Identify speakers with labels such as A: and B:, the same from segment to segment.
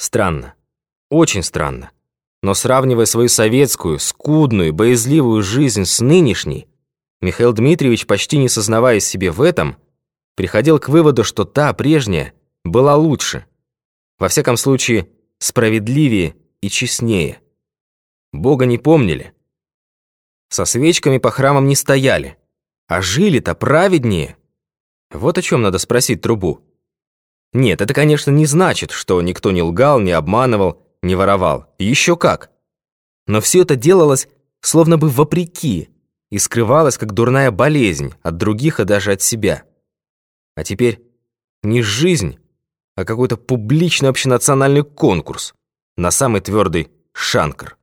A: Странно. Очень странно. Но сравнивая свою советскую, скудную, боязливую жизнь с нынешней, Михаил Дмитриевич, почти не сознаваясь себе в этом, приходил к выводу, что та, прежняя, была лучше. Во всяком случае, справедливее и честнее. Бога не помнили. Со свечками по храмам не стояли. А жили-то праведнее. Вот о чем надо спросить трубу. Нет, это, конечно, не значит, что никто не лгал, не обманывал, не воровал. Еще как. Но все это делалось словно бы вопреки и скрывалось как дурная болезнь от других и даже от себя. А теперь не жизнь, а какой-то публичный общенациональный конкурс на самый твердый шанкр.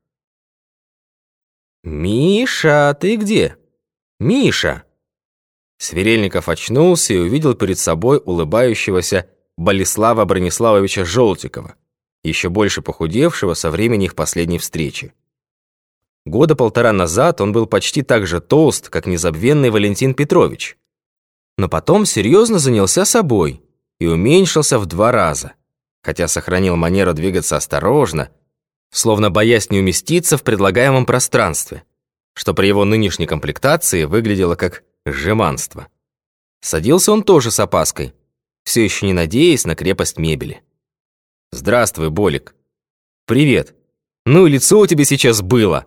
A: «Миша, ты где? Миша!» Сверельников очнулся и увидел перед собой улыбающегося Болеслава Брониславовича Желтикова, еще больше похудевшего со времени их последней встречи. Года полтора назад он был почти так же толст, как незабвенный Валентин Петрович. Но потом серьезно занялся собой и уменьшился в два раза, хотя сохранил манеру двигаться осторожно, словно боясь не уместиться в предлагаемом пространстве, что при его нынешней комплектации выглядело как жеманство. Садился он тоже с опаской, все еще не надеясь на крепость мебели. «Здравствуй, Болик». «Привет. Ну и лицо у тебя сейчас было»,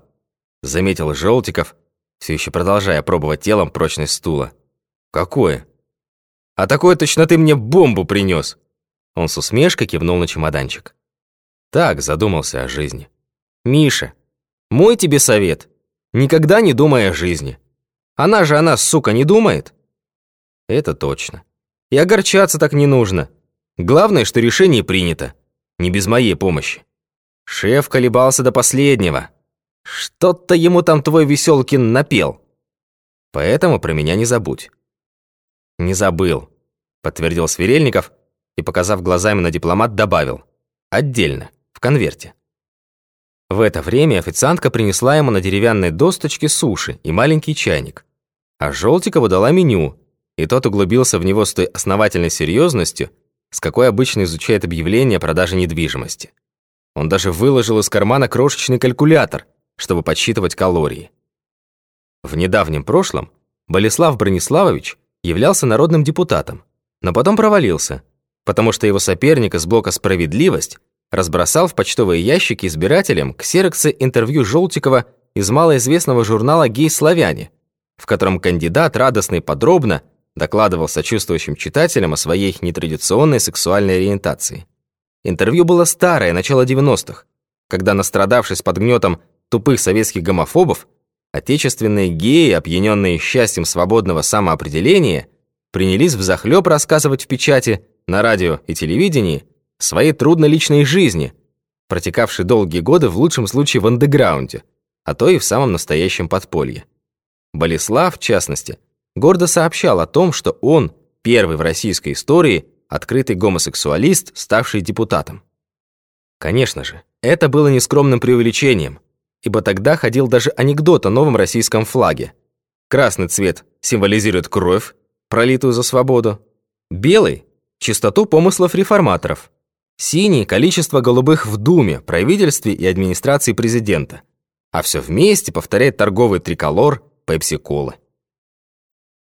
A: заметил Желтиков, все еще продолжая пробовать телом прочность стула. «Какое?» «А такое точно ты мне бомбу принес!» Он с усмешкой кивнул на чемоданчик. Так задумался о жизни. «Миша, мой тебе совет. Никогда не думай о жизни. Она же о нас, сука, не думает?» «Это точно. И огорчаться так не нужно. Главное, что решение принято. Не без моей помощи». Шеф колебался до последнего. Что-то ему там твой Веселкин напел. Поэтому про меня не забудь». «Не забыл», — подтвердил Сверельников и, показав глазами на дипломат, добавил. «Отдельно» в конверте. В это время официантка принесла ему на деревянной досточке суши и маленький чайник, а Желтикову дала меню, и тот углубился в него с той основательной серьезностью, с какой обычно изучает объявление о продаже недвижимости. Он даже выложил из кармана крошечный калькулятор, чтобы подсчитывать калории. В недавнем прошлом Болеслав Брониславович являлся народным депутатом, но потом провалился, потому что его соперник из блока «Справедливость» разбросал в почтовые ящики избирателям ксероксы интервью Желтикова из малоизвестного журнала «Гей-славяне», в котором кандидат радостно и подробно докладывал сочувствующим читателям о своей нетрадиционной сексуальной ориентации. Интервью было старое, начало 90-х, когда, настрадавшись под гнетом тупых советских гомофобов, отечественные геи, опьяненные счастьем свободного самоопределения, принялись взахлеб рассказывать в печати, на радио и телевидении своей трудной личной жизни, протекавшей долгие годы в лучшем случае в андеграунде, а то и в самом настоящем подполье. Болеслав, в частности, гордо сообщал о том, что он первый в российской истории открытый гомосексуалист, ставший депутатом. Конечно же, это было нескромным преувеличением, ибо тогда ходил даже анекдот о новом российском флаге. Красный цвет символизирует кровь, пролитую за свободу, белый – чистоту помыслов реформаторов, Синий – количество голубых в Думе, правительстве и администрации президента. А все вместе повторяет торговый триколор пепси-колы.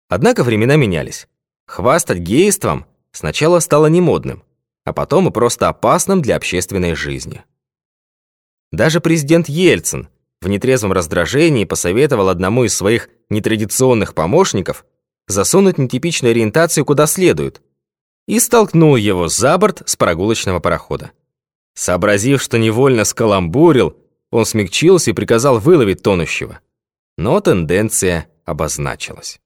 A: Однако времена менялись. Хвастать гейством сначала стало немодным, а потом и просто опасным для общественной жизни. Даже президент Ельцин в нетрезвом раздражении посоветовал одному из своих нетрадиционных помощников засунуть нетипичную ориентацию куда следует – и столкнул его за борт с прогулочного парохода. Сообразив, что невольно скаламбурил, он смягчился и приказал выловить тонущего. Но тенденция обозначилась.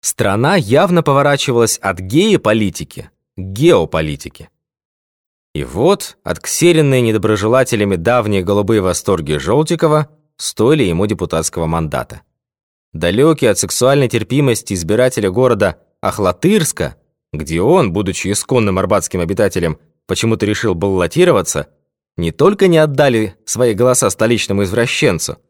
A: Страна явно поворачивалась от геополитики к геополитике. И вот отксеренные недоброжелателями давние голубые восторги Желтикова стоили ему депутатского мандата. Далекий от сексуальной терпимости избирателя города Ахлатырска, где он, будучи исконным арбатским обитателем, почему-то решил баллотироваться, не только не отдали свои голоса столичному извращенцу –